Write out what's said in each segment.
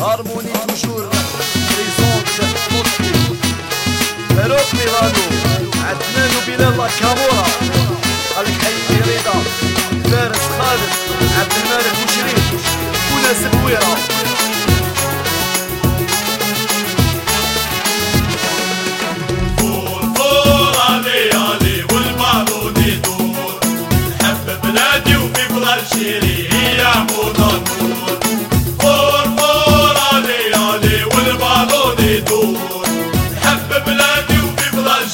هارموني توجور بريزونت لطفي فاروق ميلانو عدنان وبلال الله الحي رضا فارس خالد عبد الملك وشريف وناس بويره شيري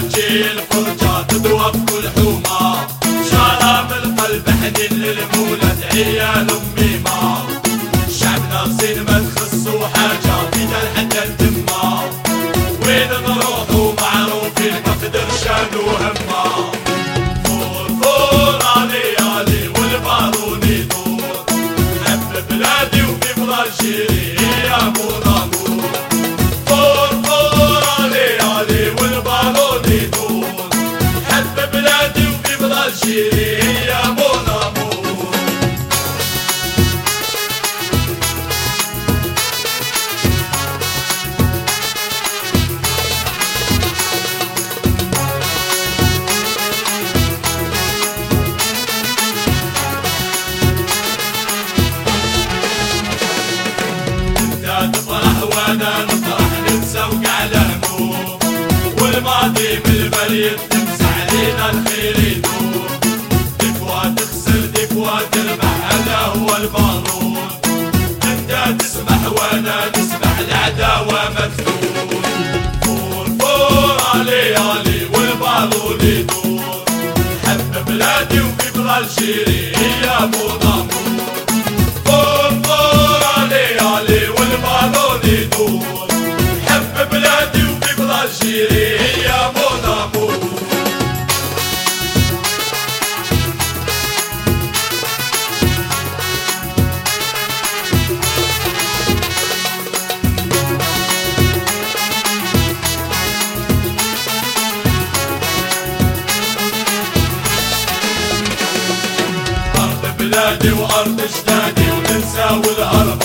تجي الفرجة بكل حومة. شارع من القلب حنين للمولد عيال علينا الخير دفوة تخسر دفوة تربح هذا هو البارود انت تسمح وأنا نسمح العداوة مفتون فور فور علي علي والبارود يدور. حب بلادي وبيفضل شيري يا أبو ضمور فور يدور. بلادي بلادي وأرض أجدادي وننسى والأرباب